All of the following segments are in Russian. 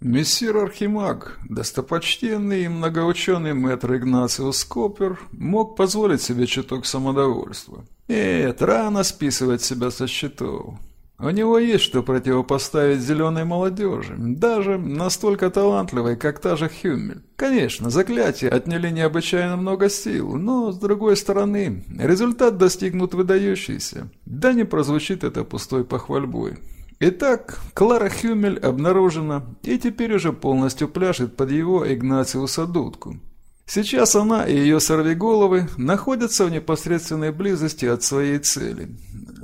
Мессир Архимаг, достопочтенный и многоученый мэтр Игнациус Копер, мог позволить себе чуток самодовольства. Нет, рано списывать себя со счетов. У него есть что противопоставить зеленой молодежи, даже настолько талантливой, как та же Хюмель. Конечно, заклятия отняли необычайно много сил, но, с другой стороны, результат достигнут выдающийся. Да не прозвучит это пустой похвальбой. Итак, Клара Хюмель обнаружена и теперь уже полностью пляшет под его Игнациуса дудку. Сейчас она и ее сорвиголовы находятся в непосредственной близости от своей цели.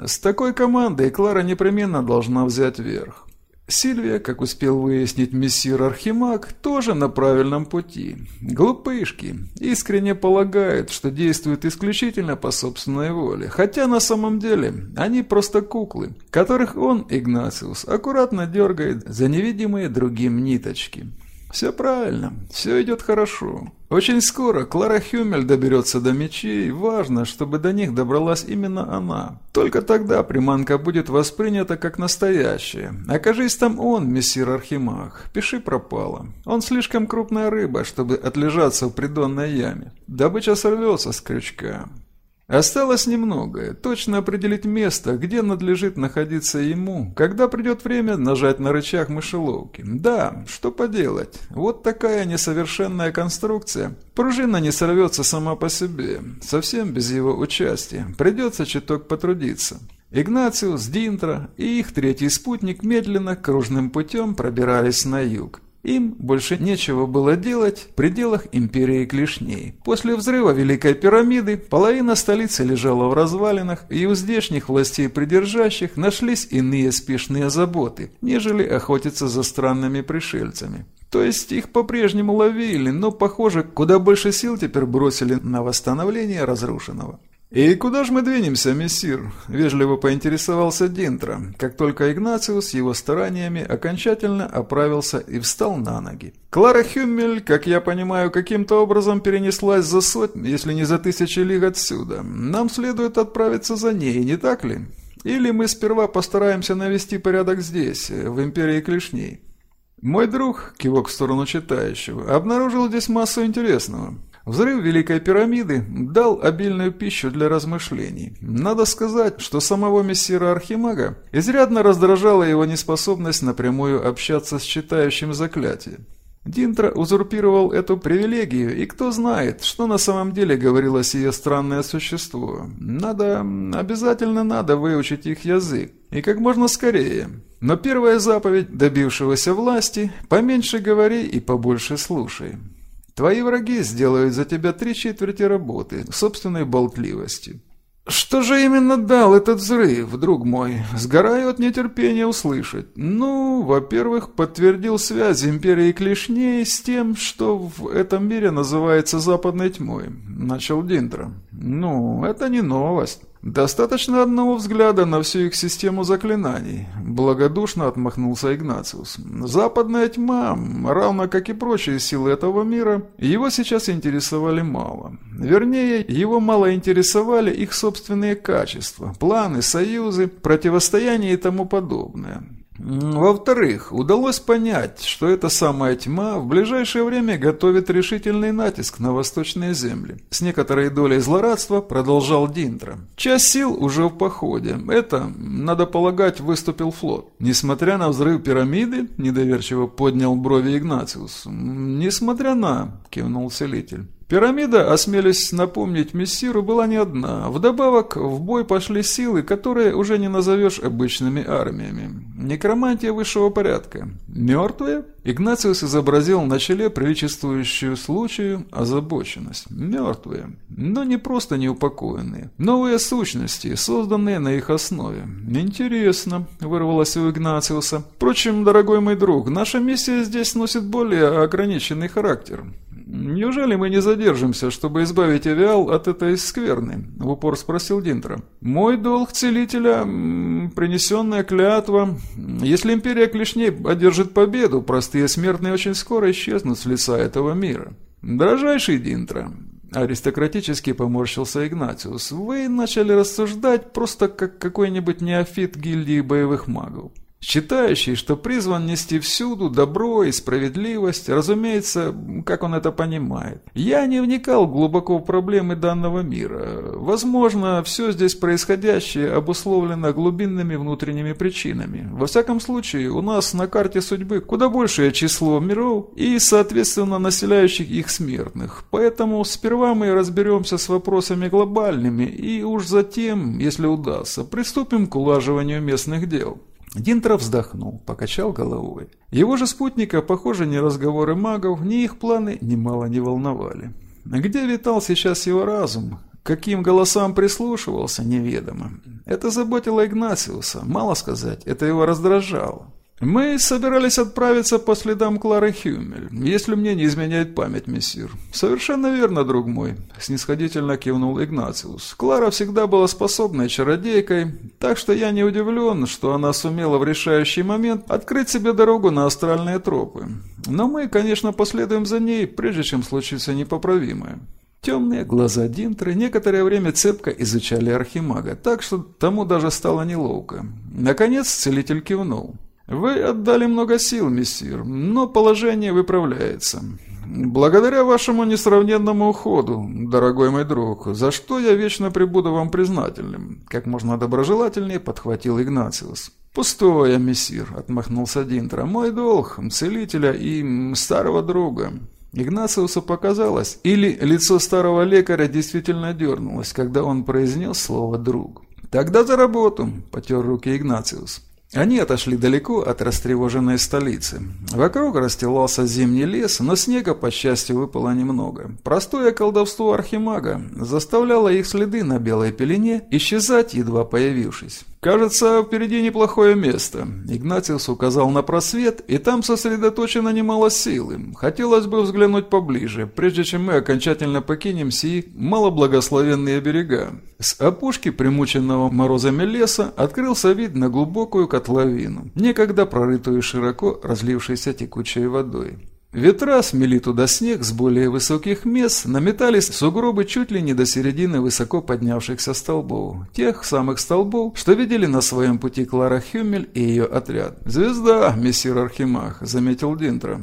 С такой командой Клара непременно должна взять верх. Сильвия, как успел выяснить мессир Архимаг, тоже на правильном пути. Глупышки искренне полагают, что действуют исключительно по собственной воле, хотя на самом деле они просто куклы, которых он, Игнациус, аккуратно дергает за невидимые другим ниточки. Все правильно, все идет хорошо. Очень скоро Клара Хюмель доберется до мечей, важно, чтобы до них добралась именно она. Только тогда приманка будет воспринята как настоящая. Окажись там он, мессир Архимаг, пиши пропало. Он слишком крупная рыба, чтобы отлежаться в придонной яме. Добыча сорвется с крючка. Осталось немного, точно определить место, где надлежит находиться ему, когда придет время нажать на рычаг мышеловки. Да, что поделать, вот такая несовершенная конструкция. Пружина не сорвется сама по себе, совсем без его участия, придется чуток потрудиться. Игнациус, Динтра и их третий спутник медленно кружным путем пробирались на юг. Им больше нечего было делать в пределах империи клешней. После взрыва Великой пирамиды половина столицы лежала в развалинах, и у здешних властей придержащих нашлись иные спешные заботы, нежели охотиться за странными пришельцами. То есть их по-прежнему ловили, но, похоже, куда больше сил теперь бросили на восстановление разрушенного. «И куда же мы двинемся, мессир?» – вежливо поинтересовался Динтро, как только Игнациус его стараниями окончательно оправился и встал на ноги. «Клара Хюммель, как я понимаю, каким-то образом перенеслась за сотни, если не за тысячи лиг отсюда. Нам следует отправиться за ней, не так ли? Или мы сперва постараемся навести порядок здесь, в Империи Клешней?» Мой друг, кивок в сторону читающего, обнаружил здесь массу интересного. Взрыв Великой пирамиды дал обильную пищу для размышлений. Надо сказать, что самого мессира Архимага изрядно раздражала его неспособность напрямую общаться с читающим заклятие. Динтра узурпировал эту привилегию, и кто знает, что на самом деле говорило сие странное существо. Надо, обязательно надо выучить их язык, и как можно скорее. Но первая заповедь добившегося власти – поменьше говори и побольше слушай. Твои враги сделают за тебя три четверти работы, собственной болтливости. Что же именно дал этот взрыв, друг мой? Сгораю от нетерпения услышать. Ну, во-первых, подтвердил связь Империи Клешней с тем, что в этом мире называется Западной Тьмой. Начал Диндра. Ну, это не новость. «Достаточно одного взгляда на всю их систему заклинаний», – благодушно отмахнулся Игнациус. «Западная тьма, равно как и прочие силы этого мира, его сейчас интересовали мало. Вернее, его мало интересовали их собственные качества, планы, союзы, противостояние и тому подобное. Во-вторых, удалось понять, что эта самая тьма в ближайшее время готовит решительный натиск на восточные земли. С некоторой долей злорадства продолжал Динтра. Часть сил уже в походе. Это, надо полагать, выступил флот. Несмотря на взрыв пирамиды, недоверчиво поднял брови Игнациус. Несмотря на, кивнул целитель. Пирамида, осмелюсь напомнить мессиру, была не одна. Вдобавок, в бой пошли силы, которые уже не назовешь обычными армиями. Некромантия высшего порядка. Мертвые? Игнациус изобразил на челе приличествующую случаю озабоченность. Мертвые. Но не просто неупокоенные. Новые сущности, созданные на их основе. Интересно, вырвалось у Игнациуса. Впрочем, дорогой мой друг, наша миссия здесь носит более ограниченный характер. «Неужели мы не задержимся, чтобы избавить Авиал от этой скверны?» – в упор спросил Динтро. «Мой долг целителя – принесенная клятва. Если Империя Клешней одержит победу, простые смертные очень скоро исчезнут с лица этого мира. Дорожайший Динтро, Аристократически поморщился Игнатиус. «Вы начали рассуждать просто как какой-нибудь неофит гильдии боевых магов. Считающий, что призван нести всюду добро и справедливость, разумеется, как он это понимает. Я не вникал глубоко в проблемы данного мира. Возможно, все здесь происходящее обусловлено глубинными внутренними причинами. Во всяком случае, у нас на карте судьбы куда большее число миров и, соответственно, населяющих их смертных. Поэтому сперва мы разберемся с вопросами глобальными и уж затем, если удастся, приступим к улаживанию местных дел. Динтро вздохнул, покачал головой. Его же спутника, похоже, ни разговоры магов, ни их планы немало не волновали. Где витал сейчас его разум? Каким голосам прислушивался, неведомо. Это заботило Игнациуса, мало сказать, это его раздражало. «Мы собирались отправиться по следам Клары Хюмель, если мне не изменяет память, мессир». «Совершенно верно, друг мой», – снисходительно кивнул Игнациус. «Клара всегда была способной чародейкой, так что я не удивлен, что она сумела в решающий момент открыть себе дорогу на астральные тропы. Но мы, конечно, последуем за ней, прежде чем случится непоправимое». Темные глаза Динтры некоторое время цепко изучали Архимага, так что тому даже стало неловко. Наконец целитель кивнул. «Вы отдали много сил, мессир, но положение выправляется. Благодаря вашему несравненному уходу, дорогой мой друг, за что я вечно прибуду вам признательным», как можно доброжелательнее подхватил Игнациус. «Пустое, мессир», — отмахнулся Динтра. «Мой долг, целителя и старого друга». Игнациусу показалось, или лицо старого лекаря действительно дернулось, когда он произнес слово «друг». «Тогда за работу», — потер руки Игнациус. Они отошли далеко от растревоженной столицы. Вокруг расстилался зимний лес, но снега, по счастью, выпало немного. Простое колдовство архимага заставляло их следы на белой пелене исчезать, едва появившись. «Кажется, впереди неплохое место». Игнатиус указал на просвет, и там сосредоточено немало силы. Хотелось бы взглянуть поближе, прежде чем мы окончательно покинем сии малоблагословенные берега. С опушки примученного морозами леса открылся вид на глубокую котловину, некогда прорытую широко разлившейся текучей водой. Ветра смели туда снег с более высоких мест, наметались сугробы чуть ли не до середины высоко поднявшихся столбов. Тех самых столбов, что видели на своем пути Клара Хюмель и ее отряд. «Звезда, мессир Архимах», — заметил Динтро.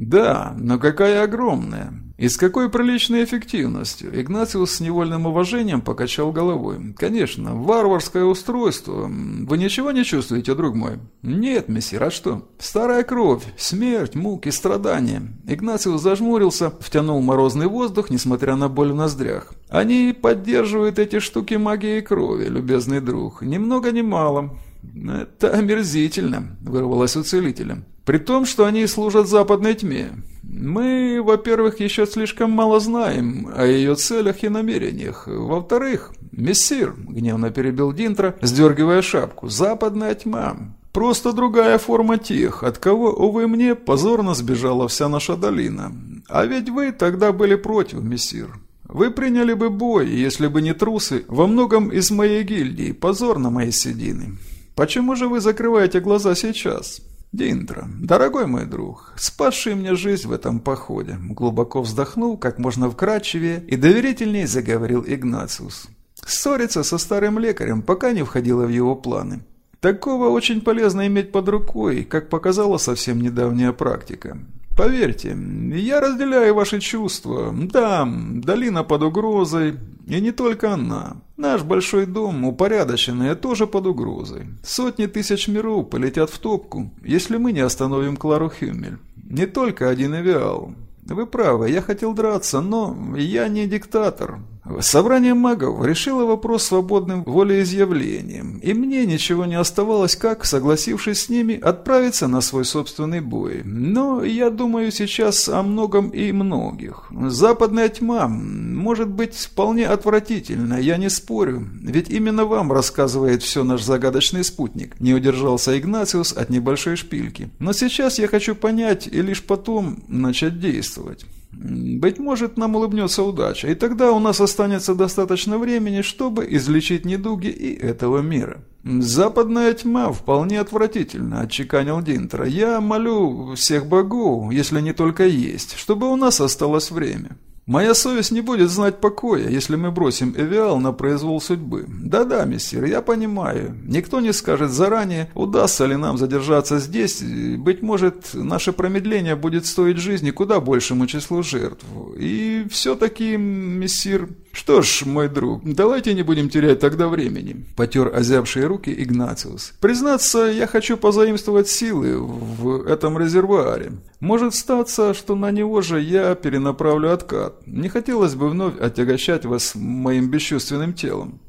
«Да, но какая огромная! И с какой приличной эффективностью!» Игнациус с невольным уважением покачал головой. «Конечно, варварское устройство. Вы ничего не чувствуете, друг мой?» «Нет, мессир, а что?» «Старая кровь, смерть, муки, страдания». Игнациус зажмурился, втянул морозный воздух, несмотря на боль в ноздрях. «Они поддерживают эти штуки магией крови, любезный друг. Ни много ни мало». «Это омерзительно», — вырвалось у целителя. При том, что они служат западной тьме. Мы, во-первых, еще слишком мало знаем о ее целях и намерениях. Во-вторых, мессир, гневно перебил Динтра, сдергивая шапку, западная тьма. Просто другая форма тех, от кого, увы мне, позорно сбежала вся наша долина. А ведь вы тогда были против, мессир. Вы приняли бы бой, если бы не трусы, во многом из моей гильдии, позор на моей седины. Почему же вы закрываете глаза сейчас? «Диндра, дорогой мой друг, спасший мне жизнь в этом походе», глубоко вздохнул, как можно вкрадчивее и доверительнее заговорил Игнациус. Ссориться со старым лекарем пока не входило в его планы. Такого очень полезно иметь под рукой, как показала совсем недавняя практика. Поверьте, я разделяю ваши чувства. Да, долина под угрозой, и не только она. Наш большой дом, упорядоченный, тоже под угрозой. Сотни тысяч миров полетят в топку, если мы не остановим Клару Хюмель. Не только один авиал. Вы правы, я хотел драться, но я не диктатор. Собрание магов решило вопрос свободным волеизъявлением, и мне ничего не оставалось, как, согласившись с ними, отправиться на свой собственный бой. Но я думаю сейчас о многом и многих. Западная тьма может быть вполне отвратительна, я не спорю, ведь именно вам рассказывает все наш загадочный спутник. Не удержался Игнациус от небольшой шпильки. Но сейчас я хочу понять и лишь потом начать действовать. Быть может, нам улыбнется удача, и тогда у нас останется достаточно времени, чтобы излечить недуги и этого мира. «Западная тьма вполне отвратительна», – отчеканил Динтра. «Я молю всех богов, если не только есть, чтобы у нас осталось время». Моя совесть не будет знать покоя, если мы бросим Эвиал на произвол судьбы. Да-да, мессир, я понимаю. Никто не скажет заранее, удастся ли нам задержаться здесь. Быть может, наше промедление будет стоить жизни куда большему числу жертв. И все-таки, мессир... «Что ж, мой друг, давайте не будем терять тогда времени», – потер озябшие руки Игнациус. «Признаться, я хочу позаимствовать силы в этом резервуаре. Может статься, что на него же я перенаправлю откат. Не хотелось бы вновь отягощать вас моим бесчувственным телом».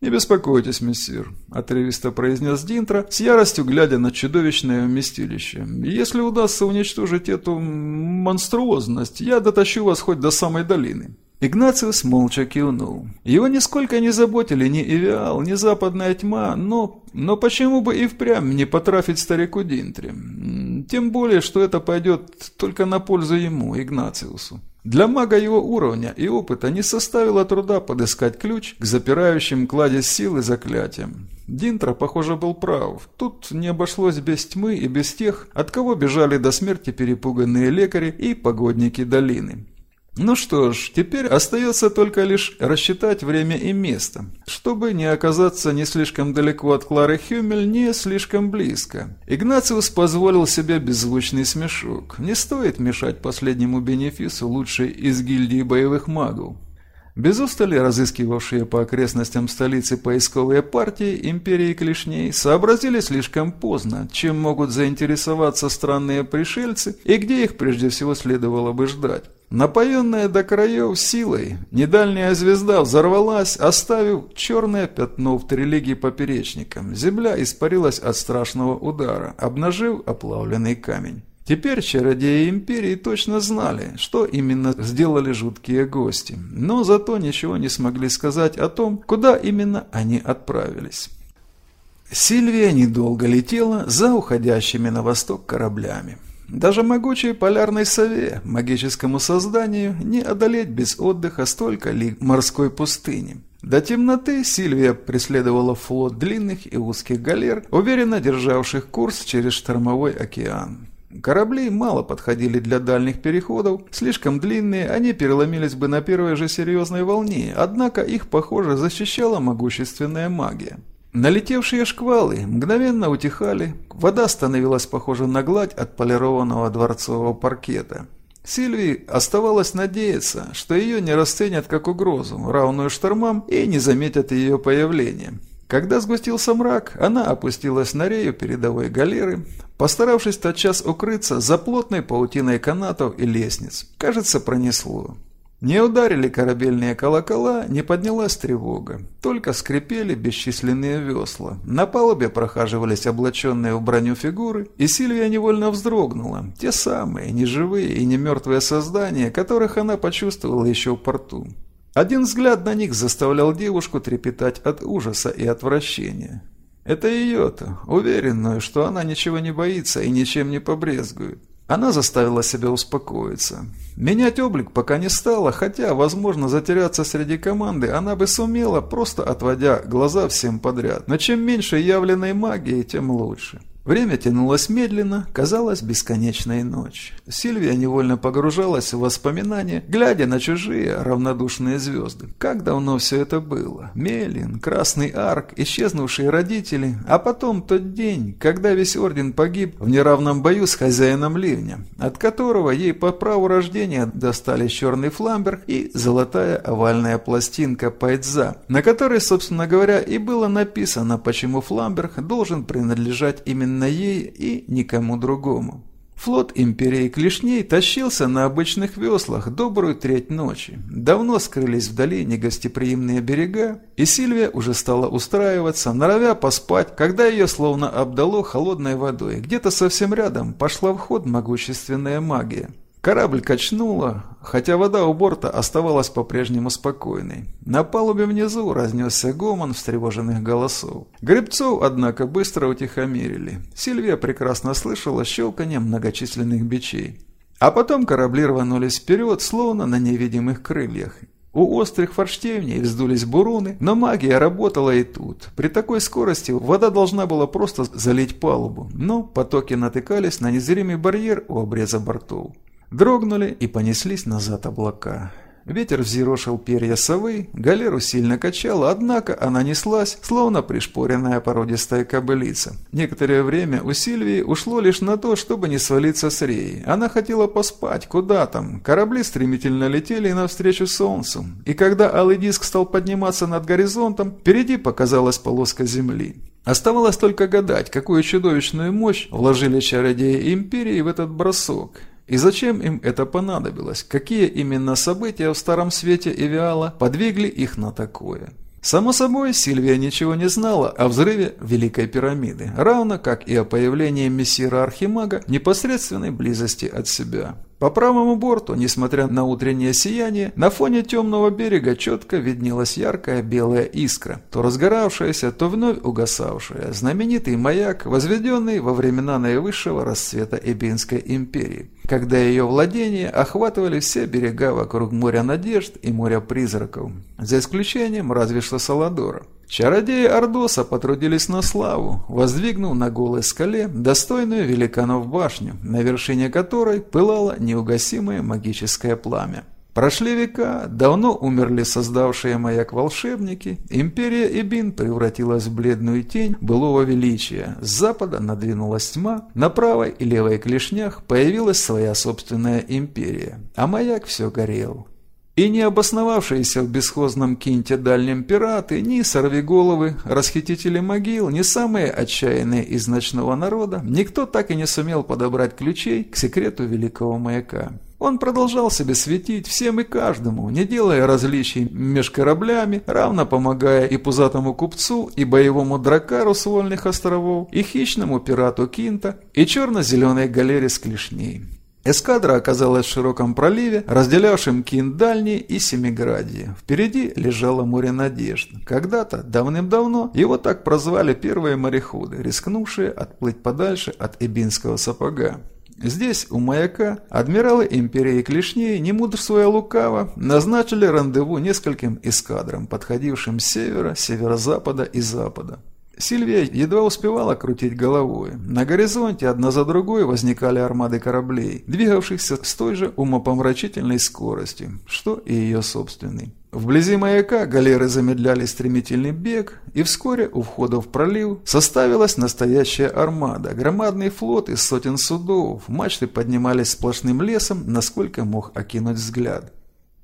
«Не беспокойтесь, мессир», – отрывисто произнес Динтра, с яростью глядя на чудовищное вместилище. «Если удастся уничтожить эту монструозность, я дотащу вас хоть до самой долины». Игнациус молча кивнул. Его нисколько не заботили ни Ивиал, ни западная тьма, но, но почему бы и впрямь не потрафить старику Динтри? Тем более, что это пойдет только на пользу ему, Игнациусу. Для мага его уровня и опыта не составило труда подыскать ключ к запирающим кладезь силы заклятиям. Динтра, похоже, был прав. Тут не обошлось без тьмы и без тех, от кого бежали до смерти перепуганные лекари и погодники долины. Ну что ж, теперь остается только лишь рассчитать время и место, чтобы не оказаться не слишком далеко от Клары Хюмель, не слишком близко. Игнациус позволил себе беззвучный смешок. Не стоит мешать последнему бенефису лучшей из гильдии боевых магов. Без устали разыскивавшие по окрестностям столицы поисковые партии империи клешней сообразили слишком поздно, чем могут заинтересоваться странные пришельцы и где их прежде всего следовало бы ждать. Напоенная до краев силой, недальняя звезда взорвалась, оставив черное пятно в трилегии поперечником. Земля испарилась от страшного удара, обнажив оплавленный камень. Теперь чародеи Империи точно знали, что именно сделали жуткие гости, но зато ничего не смогли сказать о том, куда именно они отправились. Сильвия недолго летела за уходящими на восток кораблями. Даже могучей полярной сове, магическому созданию, не одолеть без отдыха столько ли морской пустыни. До темноты Сильвия преследовала флот длинных и узких галер, уверенно державших курс через штормовой океан. Корабли мало подходили для дальних переходов, слишком длинные, они переломились бы на первой же серьезной волне, однако их, похоже, защищала могущественная магия. Налетевшие шквалы мгновенно утихали, вода становилась похожа на гладь отполированного дворцового паркета. Сильвии оставалось надеяться, что ее не расценят как угрозу, равную штормам, и не заметят ее появления. Когда сгустился мрак, она опустилась на рею передовой галеры, постаравшись тотчас укрыться за плотной паутиной канатов и лестниц. Кажется, пронесло. Не ударили корабельные колокола, не поднялась тревога. Только скрипели бесчисленные весла. На палубе прохаживались облаченные в броню фигуры, и Сильвия невольно вздрогнула. Те самые, неживые и не мертвые создания, которых она почувствовала еще в порту. Один взгляд на них заставлял девушку трепетать от ужаса и отвращения. Это ее-то, уверенную, что она ничего не боится и ничем не побрезгует. Она заставила себя успокоиться. Менять облик пока не стала, хотя, возможно, затеряться среди команды она бы сумела, просто отводя глаза всем подряд. Но чем меньше явленной магии, тем лучше. Время тянулось медленно, казалось бесконечной ночь. Сильвия невольно погружалась в воспоминания, глядя на чужие равнодушные звезды. Как давно все это было? Мелин, Красный Арк, исчезнувшие родители, а потом тот день, когда весь Орден погиб в неравном бою с хозяином Ливня, от которого ей по праву рождения достались черный фламбер и золотая овальная пластинка Пайдза, на которой, собственно говоря, и было написано, почему фламберг должен принадлежать именно именно ей и никому другому. Флот империи Клешней тащился на обычных веслах добрую треть ночи. Давно скрылись вдали негостеприимные берега, и Сильвия уже стала устраиваться, норовя поспать, когда ее словно обдало холодной водой. Где-то совсем рядом пошла в ход могущественная магия. Корабль качнуло, хотя вода у борта оставалась по-прежнему спокойной. На палубе внизу разнесся гомон встревоженных голосов. Гребцов, однако, быстро утихомирили. Сильвия прекрасно слышала щелканье многочисленных бичей. А потом корабли рванулись вперед, словно на невидимых крыльях. У острых форштевней вздулись буруны, но магия работала и тут. При такой скорости вода должна была просто залить палубу, но потоки натыкались на незримый барьер у обреза бортов. Дрогнули и понеслись назад облака. Ветер взъерошил перья совы, галеру сильно качало, однако она неслась, словно пришпоренная породистая кобылица. Некоторое время у Сильвии ушло лишь на то, чтобы не свалиться с реи. Она хотела поспать, куда там. Корабли стремительно летели навстречу солнцу. И когда алый диск стал подниматься над горизонтом, впереди показалась полоска земли. Оставалось только гадать, какую чудовищную мощь вложили чародеи Империи в этот бросок. И зачем им это понадобилось? Какие именно события в Старом Свете Эвиала подвигли их на такое? Само собой, Сильвия ничего не знала о взрыве Великой пирамиды, равно как и о появлении мессира Архимага непосредственной близости от себя. По правому борту, несмотря на утреннее сияние, на фоне темного берега четко виднелась яркая белая искра, то разгоравшаяся, то вновь угасавшая, знаменитый маяк, возведенный во времена наивысшего расцвета Эбинской империи, когда ее владения охватывали все берега вокруг моря надежд и моря призраков, за исключением разве что Саладора. Чародеи Ордоса потрудились на славу, воздвигнув на голой скале достойную великанов башню, на вершине которой пылало неугасимое магическое пламя. Прошли века, давно умерли создавшие маяк волшебники, империя Эбин превратилась в бледную тень былого величия, с запада надвинулась тьма, на правой и левой клешнях появилась своя собственная империя, а маяк все горел. И не обосновавшиеся в бесхозном кинте дальнем пираты, ни сорвиголовы, расхитители могил, ни самые отчаянные из ночного народа, никто так и не сумел подобрать ключей к секрету великого маяка. Он продолжал себе светить всем и каждому, не делая различий меж кораблями, равно помогая и пузатому купцу, и боевому дракару с вольных островов, и хищному пирату Кинта, и черно-зеленой галере с клешней. Эскадра оказалась в широком проливе, разделявшем Киндальни и Семиградье. Впереди лежало море надежд. Когда-то, давным-давно, его так прозвали первые мореходы, рискнувшие отплыть подальше от Эбинского сапога. Здесь, у маяка, адмиралы империи Клешней, не мудрствуя лукаво, назначили рандеву нескольким эскадрам, подходившим с севера, северо-запада и запада. Сильвия едва успевала крутить головой. На горизонте одна за другой возникали армады кораблей, двигавшихся с той же умопомрачительной скоростью, что и ее собственный. Вблизи маяка галеры замедляли стремительный бег, и вскоре у входа в пролив составилась настоящая армада, громадный флот из сотен судов, мачты поднимались сплошным лесом, насколько мог окинуть взгляд.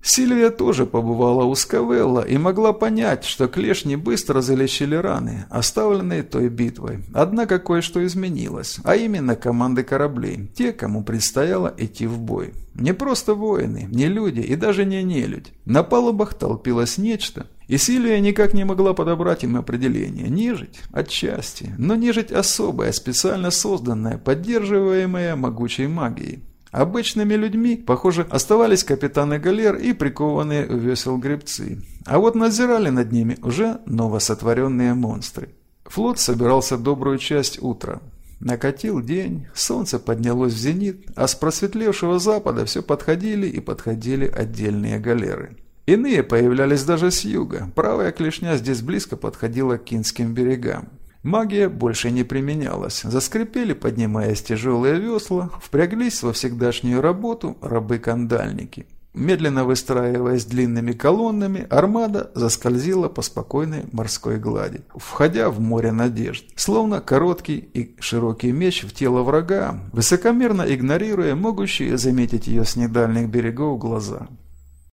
Сильвия тоже побывала у Скавелла и могла понять, что клешни быстро залечили раны, оставленные той битвой. Однако кое-что изменилось, а именно команды кораблей, те, кому предстояло идти в бой. Не просто воины, не люди и даже не нелюдь. На палубах толпилось нечто, и Сильвия никак не могла подобрать им определение. Нежить? Отчасти. Но нежить особая, специально созданная, поддерживаемая могучей магией. Обычными людьми, похоже, оставались капитаны галер и прикованные весел гребцы. А вот надзирали над ними уже новосотворенные монстры. Флот собирался добрую часть утра. Накатил день, солнце поднялось в зенит, а с просветлевшего запада все подходили и подходили отдельные галеры. Иные появлялись даже с юга. Правая клешня здесь близко подходила к Кинским берегам. Магия больше не применялась. Заскрипели, поднимаясь тяжелые весла, впряглись во всегдашнюю работу рабы-кандальники. Медленно выстраиваясь длинными колоннами, армада заскользила по спокойной морской глади, входя в море надежд, словно короткий и широкий меч в тело врага, высокомерно игнорируя могущие заметить ее с недальних берегов глаза.